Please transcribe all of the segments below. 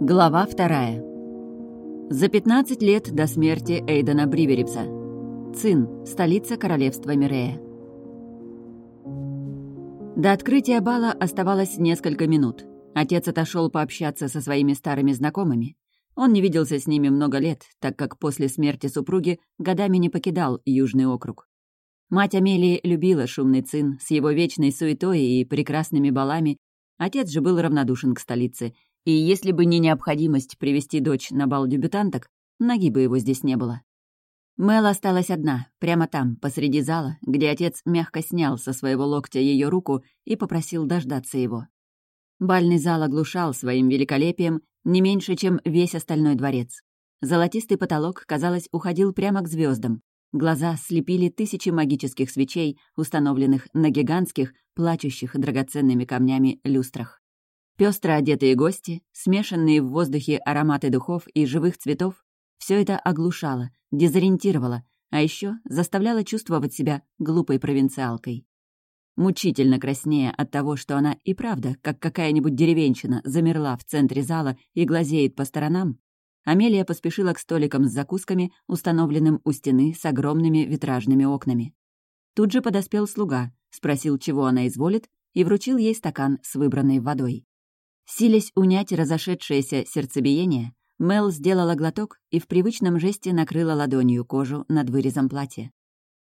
Глава вторая. За 15 лет до смерти Эйдена Бриверипса. Цин, столица королевства Мирея. До открытия бала оставалось несколько минут. Отец отошел пообщаться со своими старыми знакомыми. Он не виделся с ними много лет, так как после смерти супруги годами не покидал Южный округ. Мать Амелии любила шумный цин с его вечной суетой и прекрасными балами, отец же был равнодушен к столице, и если бы не необходимость привести дочь на бал дебютанток, ноги бы его здесь не было. Мэл осталась одна, прямо там, посреди зала, где отец мягко снял со своего локтя ее руку и попросил дождаться его. Бальный зал оглушал своим великолепием не меньше, чем весь остальной дворец. Золотистый потолок, казалось, уходил прямо к звездам. Глаза слепили тысячи магических свечей, установленных на гигантских, плачущих драгоценными камнями люстрах. Пестро одетые гости, смешанные в воздухе ароматы духов и живых цветов, все это оглушало, дезориентировало, а еще заставляло чувствовать себя глупой провинциалкой. Мучительно краснея от того, что она и правда, как какая-нибудь деревенщина, замерла в центре зала и глазеет по сторонам, Амелия поспешила к столикам с закусками, установленным у стены с огромными витражными окнами. Тут же подоспел слуга, спросил, чего она изволит, и вручил ей стакан с выбранной водой. Силясь унять разошедшееся сердцебиение, Мел сделала глоток и в привычном жесте накрыла ладонью кожу над вырезом платья.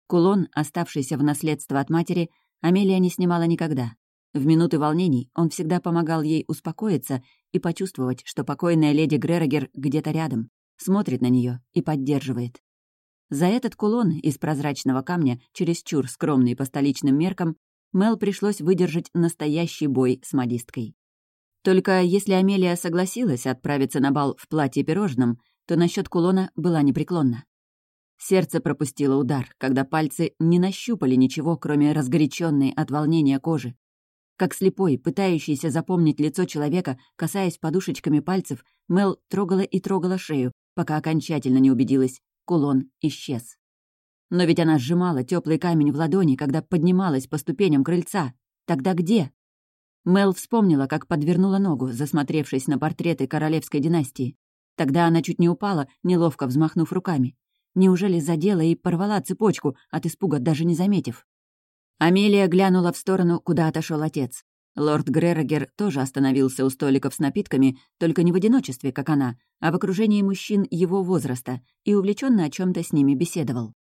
Кулон, оставшийся в наследство от матери, Амелия не снимала никогда. В минуты волнений он всегда помогал ей успокоиться и почувствовать, что покойная леди Грерогер где-то рядом, смотрит на нее и поддерживает. За этот кулон из прозрачного камня, чересчур скромный по столичным меркам, Мел пришлось выдержать настоящий бой с модисткой. Только если Амелия согласилась отправиться на бал в платье пирожном, то насчет кулона была непреклонна. Сердце пропустило удар, когда пальцы не нащупали ничего, кроме разгоряченной от волнения кожи. Как слепой, пытающийся запомнить лицо человека, касаясь подушечками пальцев, Мел трогала и трогала шею, пока окончательно не убедилась — кулон исчез. Но ведь она сжимала теплый камень в ладони, когда поднималась по ступеням крыльца. Тогда где? Мел вспомнила, как подвернула ногу, засмотревшись на портреты королевской династии. Тогда она чуть не упала, неловко взмахнув руками. Неужели задела и порвала цепочку, от испуга даже не заметив? Амелия глянула в сторону, куда отошел отец. Лорд Грерогер тоже остановился у столиков с напитками, только не в одиночестве, как она, а в окружении мужчин его возраста, и увлеченно о чем то с ними беседовал.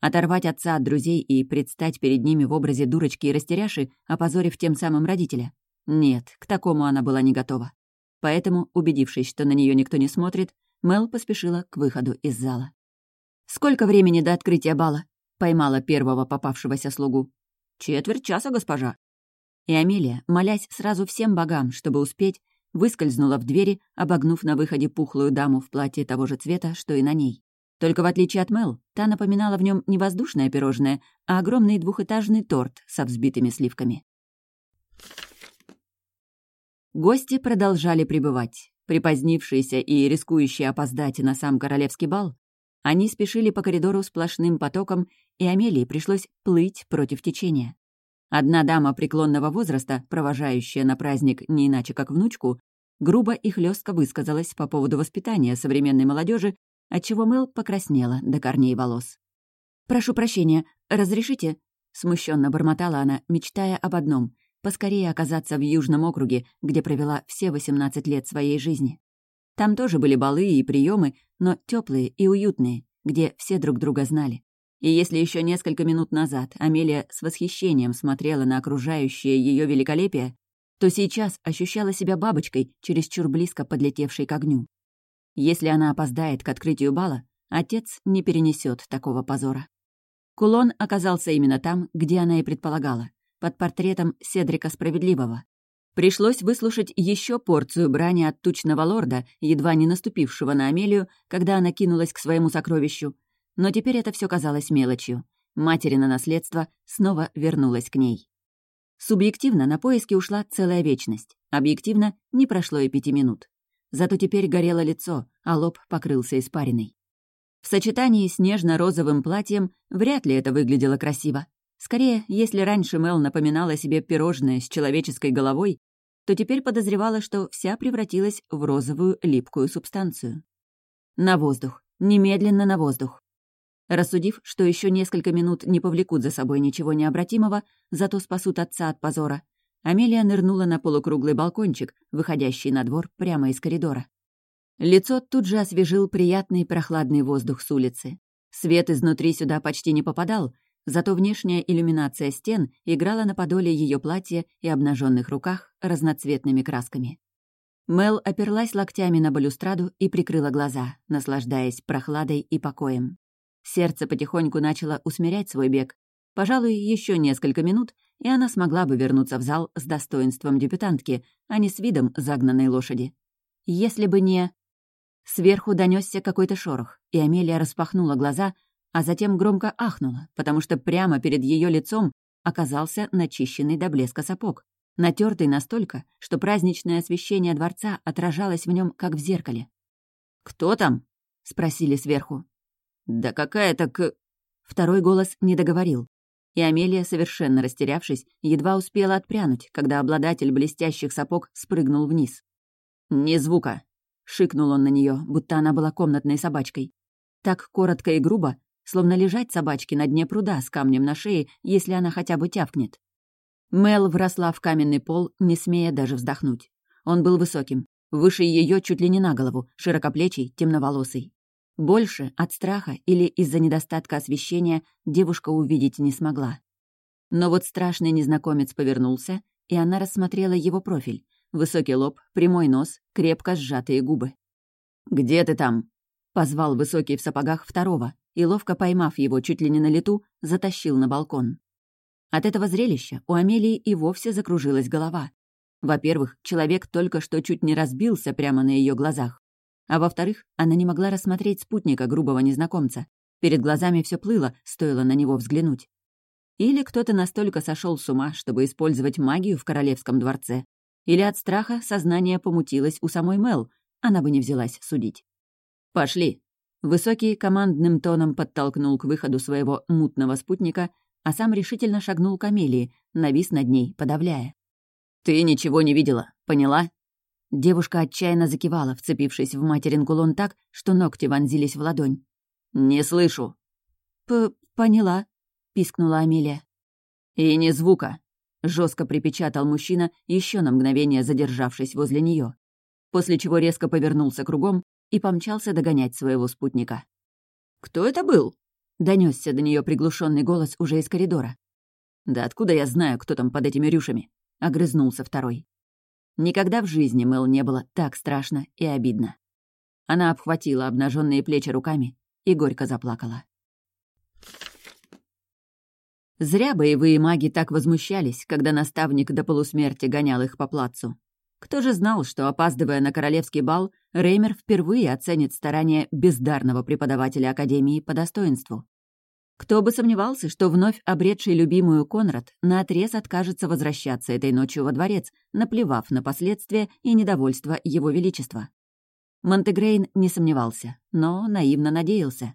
Оторвать отца от друзей и предстать перед ними в образе дурочки и растеряши, опозорив тем самым родителя? Нет, к такому она была не готова. Поэтому, убедившись, что на нее никто не смотрит, Мел поспешила к выходу из зала. «Сколько времени до открытия бала?» — поймала первого попавшегося слугу. «Четверть часа, госпожа». И Амелия, молясь сразу всем богам, чтобы успеть, выскользнула в двери, обогнув на выходе пухлую даму в платье того же цвета, что и на ней. Только в отличие от Мел, та напоминала в нем не воздушное пирожное, а огромный двухэтажный торт со взбитыми сливками. Гости продолжали пребывать. Припозднившиеся и рискующие опоздать на сам королевский бал, они спешили по коридору сплошным потоком, и Амелии пришлось плыть против течения. Одна дама преклонного возраста, провожающая на праздник не иначе как внучку, грубо и хлестко высказалась по поводу воспитания современной молодежи отчего Мэл покраснела до корней волос. «Прошу прощения, разрешите?» — смущенно бормотала она, мечтая об одном — поскорее оказаться в Южном округе, где провела все 18 лет своей жизни. Там тоже были балы и приемы, но теплые и уютные, где все друг друга знали. И если еще несколько минут назад Амелия с восхищением смотрела на окружающее ее великолепие, то сейчас ощущала себя бабочкой, чересчур близко подлетевшей к огню. Если она опоздает к открытию бала, отец не перенесет такого позора. Кулон оказался именно там, где она и предполагала, под портретом Седрика Справедливого. Пришлось выслушать еще порцию брани от тучного лорда, едва не наступившего на Амелию, когда она кинулась к своему сокровищу. Но теперь это все казалось мелочью. Материна наследство снова вернулось к ней. Субъективно на поиски ушла целая вечность. Объективно не прошло и пяти минут. Зато теперь горело лицо, а лоб покрылся испариной. В сочетании с нежно-розовым платьем вряд ли это выглядело красиво. Скорее, если раньше Мел напоминала себе пирожное с человеческой головой, то теперь подозревала, что вся превратилась в розовую липкую субстанцию. На воздух. Немедленно на воздух. Рассудив, что еще несколько минут не повлекут за собой ничего необратимого, зато спасут отца от позора, Амелия нырнула на полукруглый балкончик, выходящий на двор прямо из коридора. Лицо тут же освежил приятный прохладный воздух с улицы. Свет изнутри сюда почти не попадал, зато внешняя иллюминация стен играла на подоле ее платья и обнаженных руках разноцветными красками. Мел оперлась локтями на балюстраду и прикрыла глаза, наслаждаясь прохладой и покоем. Сердце потихоньку начало усмирять свой бег. Пожалуй, еще несколько минут, и она смогла бы вернуться в зал с достоинством дебютантки, а не с видом загнанной лошади. Если бы не... Сверху донесся какой-то шорох, и Амелия распахнула глаза, а затем громко ахнула, потому что прямо перед ее лицом оказался начищенный до блеска сапог натертый настолько, что праздничное освещение дворца отражалось в нем, как в зеркале. «Кто там?» — спросили сверху. «Да какая-то к...» Второй голос не договорил. И Амелия, совершенно растерявшись, едва успела отпрянуть, когда обладатель блестящих сапог спрыгнул вниз. «Ни звука!» — шикнул он на нее, будто она была комнатной собачкой. Так коротко и грубо, словно лежать собачке на дне пруда с камнем на шее, если она хотя бы тявкнет. Мел вросла в каменный пол, не смея даже вздохнуть. Он был высоким, выше ее чуть ли не на голову, широкоплечий, темноволосый. Больше от страха или из-за недостатка освещения девушка увидеть не смогла. Но вот страшный незнакомец повернулся, и она рассмотрела его профиль. Высокий лоб, прямой нос, крепко сжатые губы. «Где ты там?» — позвал высокий в сапогах второго, и, ловко поймав его чуть ли не на лету, затащил на балкон. От этого зрелища у Амелии и вовсе закружилась голова. Во-первых, человек только что чуть не разбился прямо на ее глазах. А во-вторых, она не могла рассмотреть спутника грубого незнакомца. Перед глазами все плыло, стоило на него взглянуть. Или кто-то настолько сошел с ума, чтобы использовать магию в королевском дворце. Или от страха сознание помутилось у самой Мел, она бы не взялась судить. «Пошли!» Высокий командным тоном подтолкнул к выходу своего мутного спутника, а сам решительно шагнул к Амелии, навис над ней, подавляя. «Ты ничего не видела, поняла?» Девушка отчаянно закивала, вцепившись в материн кулон так, что ногти вонзились в ладонь. «Не слышу». П «Поняла», — пискнула Амелия. «И ни звука», — жестко припечатал мужчина, еще на мгновение задержавшись возле нее, после чего резко повернулся кругом и помчался догонять своего спутника. «Кто это был?» Донесся до нее приглушенный голос уже из коридора. «Да откуда я знаю, кто там под этими рюшами?» — огрызнулся второй. Никогда в жизни Мэл не было так страшно и обидно. Она обхватила обнаженные плечи руками и горько заплакала. Зря боевые маги так возмущались, когда наставник до полусмерти гонял их по плацу. Кто же знал, что, опаздывая на королевский бал, Реймер впервые оценит старания бездарного преподавателя Академии по достоинству? Кто бы сомневался, что вновь обретший любимую Конрад наотрез откажется возвращаться этой ночью во дворец, наплевав на последствия и недовольство его величества. Монтегрейн не сомневался, но наивно надеялся.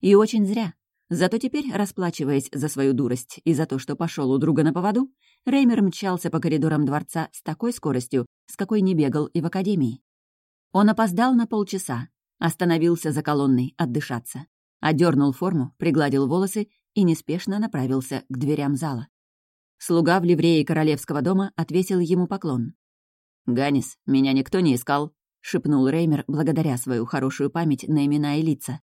И очень зря. Зато теперь, расплачиваясь за свою дурость и за то, что пошел у друга на поводу, Реймер мчался по коридорам дворца с такой скоростью, с какой не бегал и в академии. Он опоздал на полчаса, остановился за колонной отдышаться, одернул форму, пригладил волосы и неспешно направился к дверям зала. Слуга в ливрее королевского дома отвесил ему поклон. «Ганис, меня никто не искал», — шепнул Реймер благодаря свою хорошую память на имена и лица.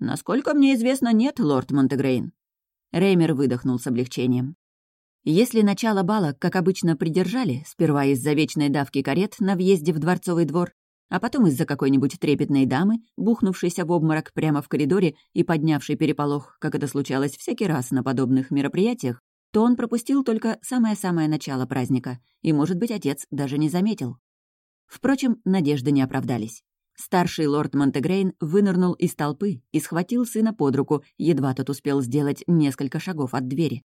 «Насколько мне известно, нет, лорд Монтегрейн». Реймер выдохнул с облегчением. Если начало бала, как обычно, придержали, сперва из-за вечной давки карет на въезде в дворцовый двор, а потом из-за какой-нибудь трепетной дамы, бухнувшейся в обморок прямо в коридоре и поднявшей переполох, как это случалось всякий раз на подобных мероприятиях, то он пропустил только самое-самое начало праздника, и, может быть, отец даже не заметил. Впрочем, надежды не оправдались. Старший лорд Монтегрейн вынырнул из толпы и схватил сына под руку, едва тот успел сделать несколько шагов от двери.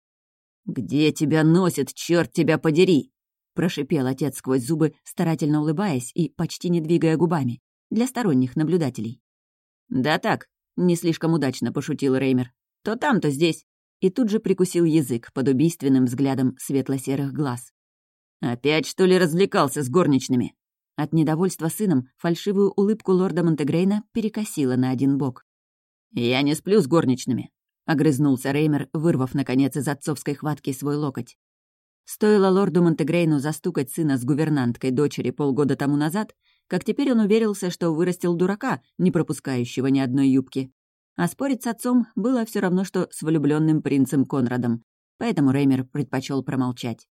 «Где тебя носит, черт тебя подери!» — прошипел отец сквозь зубы, старательно улыбаясь и почти не двигая губами, для сторонних наблюдателей. «Да так», — не слишком удачно пошутил Реймер. «То там, то здесь». И тут же прикусил язык под убийственным взглядом светло-серых глаз. «Опять, что ли, развлекался с горничными?» От недовольства сыном фальшивую улыбку лорда Монтегрейна перекосила на один бок. «Я не сплю с горничными», — огрызнулся Реймер, вырвав, наконец, из отцовской хватки свой локоть. Стоило лорду Монтегрейну застукать сына с гувернанткой дочери полгода тому назад, как теперь он уверился, что вырастил дурака, не пропускающего ни одной юбки. А спорить с отцом было все равно, что с влюбленным принцем Конрадом, поэтому Реймер предпочел промолчать.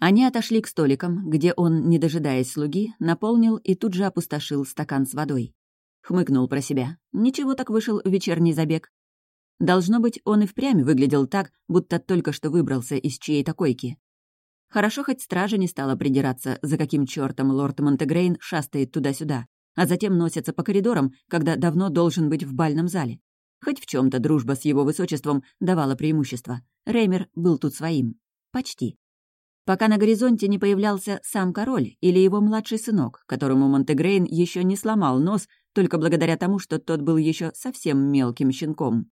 Они отошли к столикам, где он, не дожидаясь слуги, наполнил и тут же опустошил стакан с водой. Хмыкнул про себя. Ничего так вышел вечерний забег. Должно быть, он и впрямь выглядел так, будто только что выбрался из чьей-то койки. Хорошо, хоть стража не стала придираться, за каким чертом лорд Монтегрейн шастает туда-сюда, а затем носится по коридорам, когда давно должен быть в бальном зале. Хоть в чем то дружба с его высочеством давала преимущество. Реймер был тут своим. Почти пока на горизонте не появлялся сам король или его младший сынок, которому Монтегрейн еще не сломал нос только благодаря тому, что тот был еще совсем мелким щенком.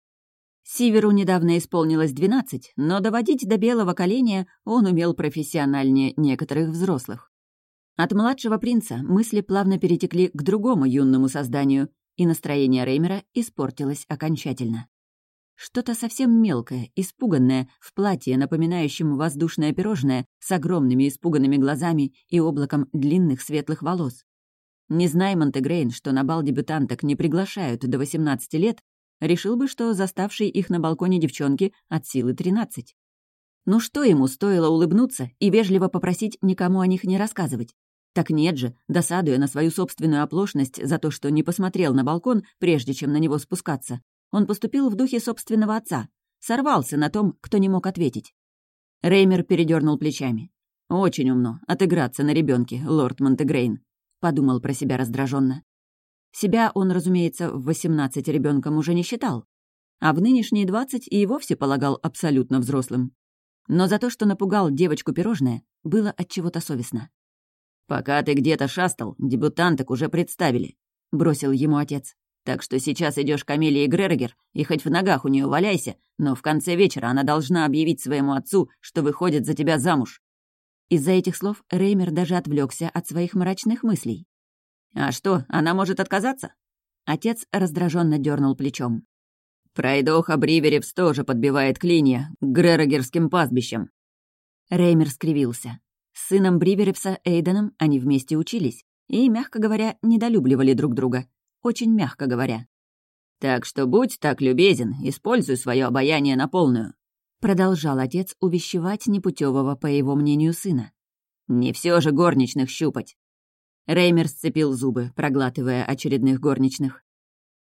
Сиверу недавно исполнилось двенадцать, но доводить до белого коленя он умел профессиональнее некоторых взрослых. От младшего принца мысли плавно перетекли к другому юному созданию, и настроение Реймера испортилось окончательно. Что-то совсем мелкое, испуганное, в платье, напоминающем воздушное пирожное, с огромными испуганными глазами и облаком длинных светлых волос. Не зная Монтегрейн, что на бал дебютанток не приглашают до 18 лет, решил бы, что заставшие их на балконе девчонки от силы 13. Ну что ему стоило улыбнуться и вежливо попросить никому о них не рассказывать? Так нет же, досадуя на свою собственную оплошность за то, что не посмотрел на балкон, прежде чем на него спускаться, он поступил в духе собственного отца, сорвался на том, кто не мог ответить. Реймер передернул плечами. «Очень умно отыграться на ребенке, лорд Монтегрейн», — подумал про себя раздраженно. Себя он, разумеется, в восемнадцать ребенком уже не считал, а в нынешние двадцать и вовсе полагал абсолютно взрослым. Но за то, что напугал девочку пирожное, было от чего-то совестно. «Пока ты где-то шастал, дебютанток уже представили», — бросил ему отец. Так что сейчас идешь к Амелии Грерогер, и хоть в ногах у нее валяйся, но в конце вечера она должна объявить своему отцу, что выходит за тебя замуж». Из-за этих слов Реймер даже отвлекся от своих мрачных мыслей. «А что, она может отказаться?» Отец раздраженно дернул плечом. «Пройдоха Бриверевс тоже подбивает клинья к Грерогерским пастбищам». Реймер скривился. С сыном Бриверевса Эйденом они вместе учились и, мягко говоря, недолюбливали друг друга очень мягко говоря. «Так что будь так любезен, используй свое обаяние на полную», продолжал отец увещевать непутевого, по его мнению, сына. «Не все же горничных щупать». Реймер сцепил зубы, проглатывая очередных горничных.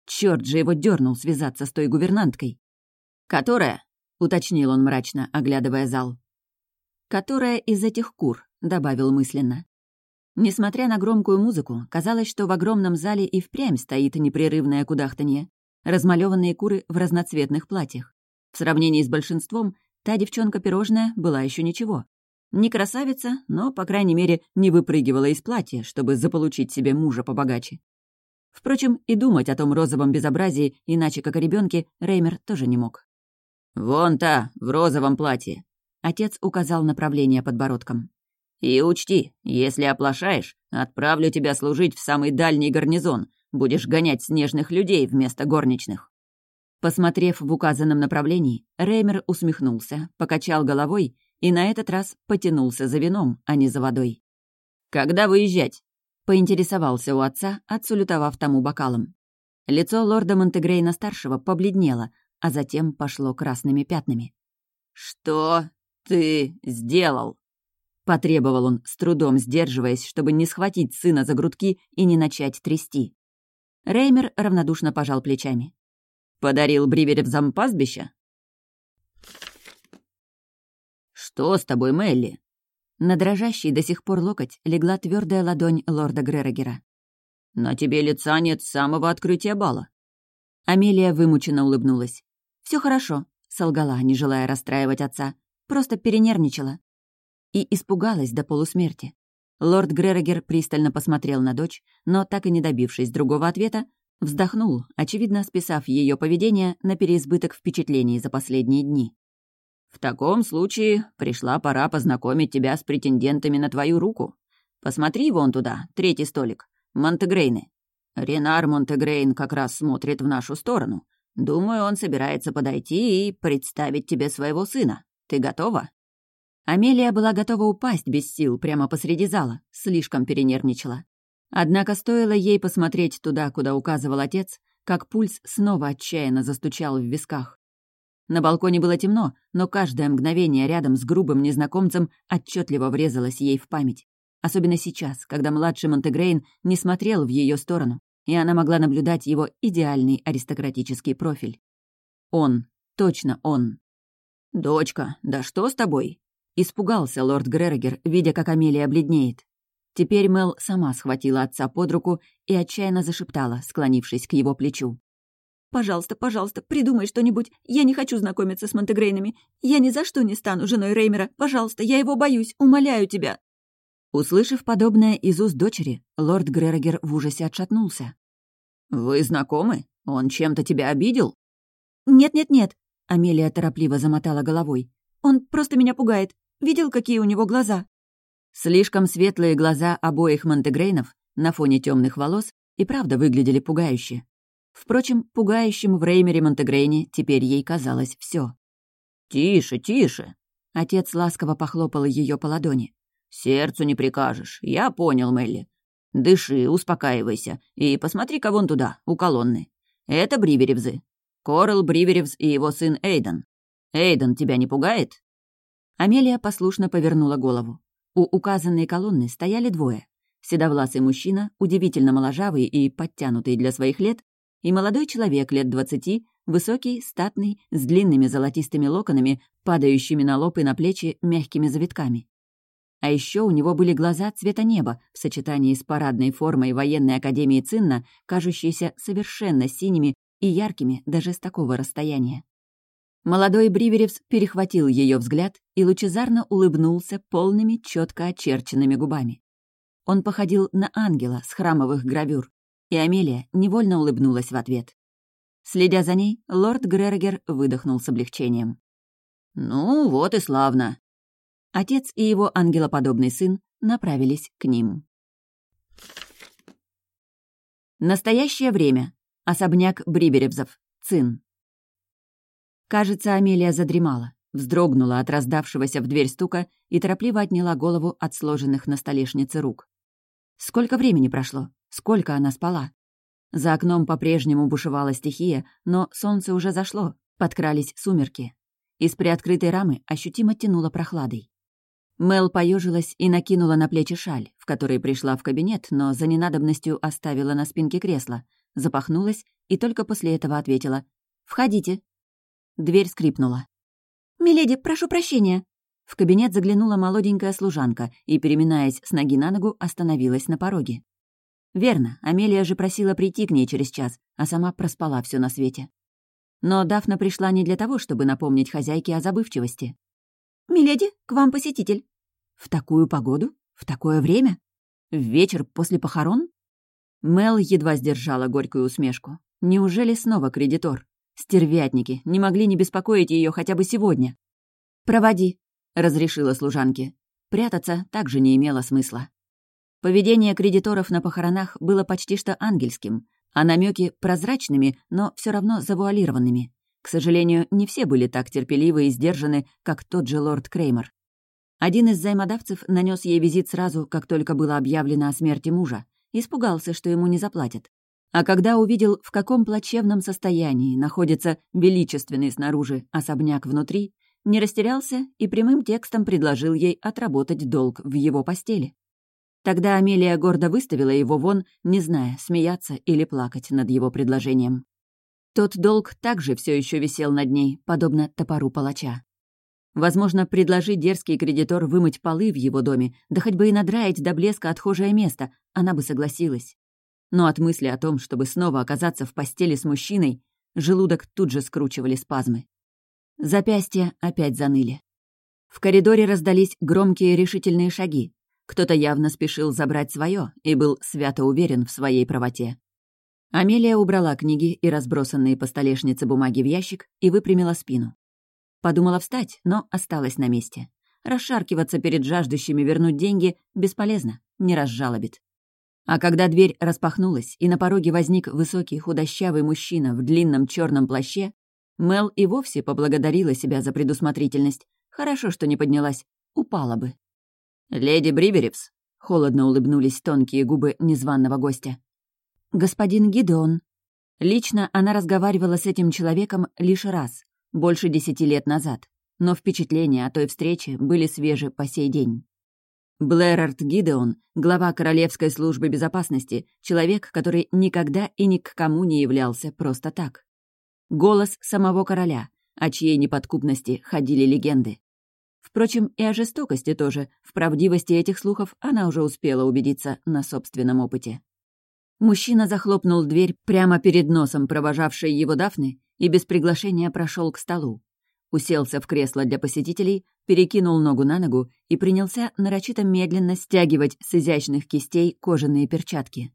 Черт же его дернул связаться с той гувернанткой. «Которая?» — уточнил он мрачно, оглядывая зал. «Которая из этих кур», — добавил мысленно. Несмотря на громкую музыку, казалось, что в огромном зале и впрямь стоит непрерывное кудахтанье. Размалеванные куры в разноцветных платьях. В сравнении с большинством, та девчонка-пирожная была еще ничего. Не красавица, но, по крайней мере, не выпрыгивала из платья, чтобы заполучить себе мужа побогаче. Впрочем, и думать о том розовом безобразии, иначе как о ребенке, Реймер тоже не мог. «Вон та, в розовом платье», — отец указал направление подбородком. И учти, если оплошаешь, отправлю тебя служить в самый дальний гарнизон, будешь гонять снежных людей вместо горничных». Посмотрев в указанном направлении, Реймер усмехнулся, покачал головой и на этот раз потянулся за вином, а не за водой. «Когда выезжать?» — поинтересовался у отца, отсулютовав тому бокалом. Лицо лорда Монтегрейна-старшего побледнело, а затем пошло красными пятнами. «Что ты сделал?» Потребовал он, с трудом сдерживаясь, чтобы не схватить сына за грудки и не начать трясти. Реймер равнодушно пожал плечами. «Подарил Бриверев зампастбища?» «Что с тобой, Мелли?» На дрожащий до сих пор локоть легла твердая ладонь лорда Грерогера. «На тебе лица нет самого открытия бала». Амелия вымученно улыбнулась. Все хорошо», — солгала, не желая расстраивать отца. «Просто перенервничала» и испугалась до полусмерти. Лорд Грерогер пристально посмотрел на дочь, но, так и не добившись другого ответа, вздохнул, очевидно списав ее поведение на переизбыток впечатлений за последние дни. «В таком случае пришла пора познакомить тебя с претендентами на твою руку. Посмотри вон туда, третий столик. Монтегрейны. Ренар Монтегрейн как раз смотрит в нашу сторону. Думаю, он собирается подойти и представить тебе своего сына. Ты готова?» Амелия была готова упасть без сил прямо посреди зала, слишком перенервничала. Однако стоило ей посмотреть туда, куда указывал отец, как пульс снова отчаянно застучал в висках. На балконе было темно, но каждое мгновение рядом с грубым незнакомцем отчетливо врезалось ей в память. Особенно сейчас, когда младший Монтегрейн не смотрел в ее сторону, и она могла наблюдать его идеальный аристократический профиль. Он, точно он. «Дочка, да что с тобой?» Испугался лорд Грерогер, видя, как Амелия бледнеет. Теперь Мел сама схватила отца под руку и отчаянно зашептала, склонившись к его плечу. «Пожалуйста, пожалуйста, придумай что-нибудь. Я не хочу знакомиться с Монтегрейнами. Я ни за что не стану женой Реймера. Пожалуйста, я его боюсь. Умоляю тебя». Услышав подобное из уст дочери, лорд Грерогер в ужасе отшатнулся. «Вы знакомы? Он чем-то тебя обидел?» «Нет-нет-нет», — Амелия торопливо замотала головой. «Он просто меня пугает. Видел, какие у него глаза?» Слишком светлые глаза обоих Монтегрейнов на фоне темных волос и правда выглядели пугающе. Впрочем, пугающим в Реймере Монтегрейне теперь ей казалось все. «Тише, тише!» Отец ласково похлопал ее по ладони. «Сердцу не прикажешь. Я понял, Мелли. Дыши, успокаивайся и посмотри-ка вон туда, у колонны. Это Бриверевзы. Корел Бриверевз и его сын Эйден. Эйден тебя не пугает?» Амелия послушно повернула голову. У указанной колонны стояли двое. Седовласый мужчина, удивительно моложавый и подтянутый для своих лет, и молодой человек лет двадцати, высокий, статный, с длинными золотистыми локонами, падающими на лоб и на плечи мягкими завитками. А еще у него были глаза цвета неба в сочетании с парадной формой военной академии Цинна, кажущиеся совершенно синими и яркими даже с такого расстояния. Молодой Бриверевс перехватил ее взгляд и лучезарно улыбнулся полными, четко очерченными губами. Он походил на ангела с храмовых гравюр, и Амелия невольно улыбнулась в ответ. Следя за ней, лорд Грергер выдохнул с облегчением. «Ну, вот и славно!» Отец и его ангелоподобный сын направились к ним. Настоящее время. Особняк Бриберевзов. Цин. Кажется, Амелия задремала, вздрогнула от раздавшегося в дверь стука и торопливо отняла голову от сложенных на столешнице рук. Сколько времени прошло? Сколько она спала? За окном по-прежнему бушевала стихия, но солнце уже зашло, подкрались сумерки. Из приоткрытой рамы ощутимо тянуло прохладой. Мел поежилась и накинула на плечи шаль, в которой пришла в кабинет, но за ненадобностью оставила на спинке кресла, запахнулась и только после этого ответила «Входите». Дверь скрипнула. «Миледи, прошу прощения!» В кабинет заглянула молоденькая служанка и, переминаясь с ноги на ногу, остановилась на пороге. Верно, Амелия же просила прийти к ней через час, а сама проспала все на свете. Но Дафна пришла не для того, чтобы напомнить хозяйке о забывчивости. «Миледи, к вам посетитель». «В такую погоду? В такое время? В вечер после похорон?» Мел едва сдержала горькую усмешку. Неужели снова кредитор? Стервятники не могли не беспокоить ее хотя бы сегодня. «Проводи», — разрешила служанке. Прятаться также не имело смысла. Поведение кредиторов на похоронах было почти что ангельским, а намеки прозрачными, но все равно завуалированными. К сожалению, не все были так терпеливы и сдержаны, как тот же лорд Креймер. Один из займодавцев нанес ей визит сразу, как только было объявлено о смерти мужа. Испугался, что ему не заплатят. А когда увидел, в каком плачевном состоянии находится величественный снаружи особняк внутри, не растерялся и прямым текстом предложил ей отработать долг в его постели. Тогда Амелия гордо выставила его вон, не зная, смеяться или плакать над его предложением. Тот долг также все еще висел над ней, подобно топору палача. Возможно, предложить дерзкий кредитор вымыть полы в его доме, да хоть бы и надраить до блеска отхожее место, она бы согласилась но от мысли о том, чтобы снова оказаться в постели с мужчиной, желудок тут же скручивали спазмы. Запястья опять заныли. В коридоре раздались громкие решительные шаги. Кто-то явно спешил забрать свое и был свято уверен в своей правоте. Амелия убрала книги и разбросанные по столешнице бумаги в ящик и выпрямила спину. Подумала встать, но осталась на месте. Расшаркиваться перед жаждущими вернуть деньги бесполезно, не разжалобит. А когда дверь распахнулась, и на пороге возник высокий худощавый мужчина в длинном черном плаще, Мел и вовсе поблагодарила себя за предусмотрительность. Хорошо, что не поднялась. Упала бы. «Леди Бриверевс», — холодно улыбнулись тонкие губы незваного гостя. «Господин Гидеон». Лично она разговаривала с этим человеком лишь раз, больше десяти лет назад, но впечатления о той встрече были свежи по сей день. Блэрард Гидеон, глава Королевской службы безопасности, человек, который никогда и ни к кому не являлся просто так. Голос самого короля, о чьей неподкупности ходили легенды. Впрочем, и о жестокости тоже, в правдивости этих слухов она уже успела убедиться на собственном опыте. Мужчина захлопнул дверь прямо перед носом провожавшей его Дафны и без приглашения прошел к столу уселся в кресло для посетителей, перекинул ногу на ногу и принялся нарочито медленно стягивать с изящных кистей кожаные перчатки.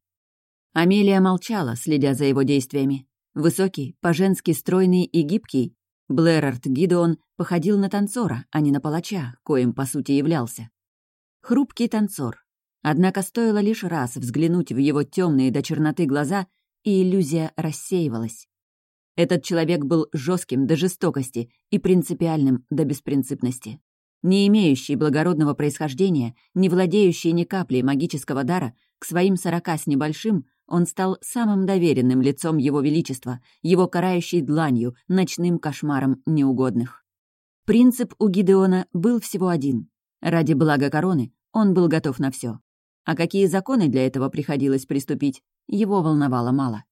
Амелия молчала, следя за его действиями. Высокий, по-женски стройный и гибкий, Блэрард Гидеон походил на танцора, а не на палача, коим по сути являлся. Хрупкий танцор. Однако стоило лишь раз взглянуть в его темные до черноты глаза, и иллюзия рассеивалась. Этот человек был жестким до жестокости и принципиальным до беспринципности. Не имеющий благородного происхождения, не владеющий ни каплей магического дара, к своим сорока с небольшим он стал самым доверенным лицом Его Величества, его карающей дланью, ночным кошмаром неугодных. Принцип у Гидеона был всего один. Ради блага короны он был готов на все. А какие законы для этого приходилось приступить, его волновало мало.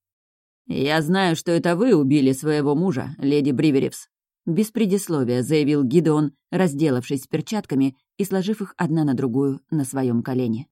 «Я знаю, что это вы убили своего мужа, леди Бриверевс», без предисловия заявил Гидеон, разделавшись с перчатками и сложив их одна на другую на своем колене.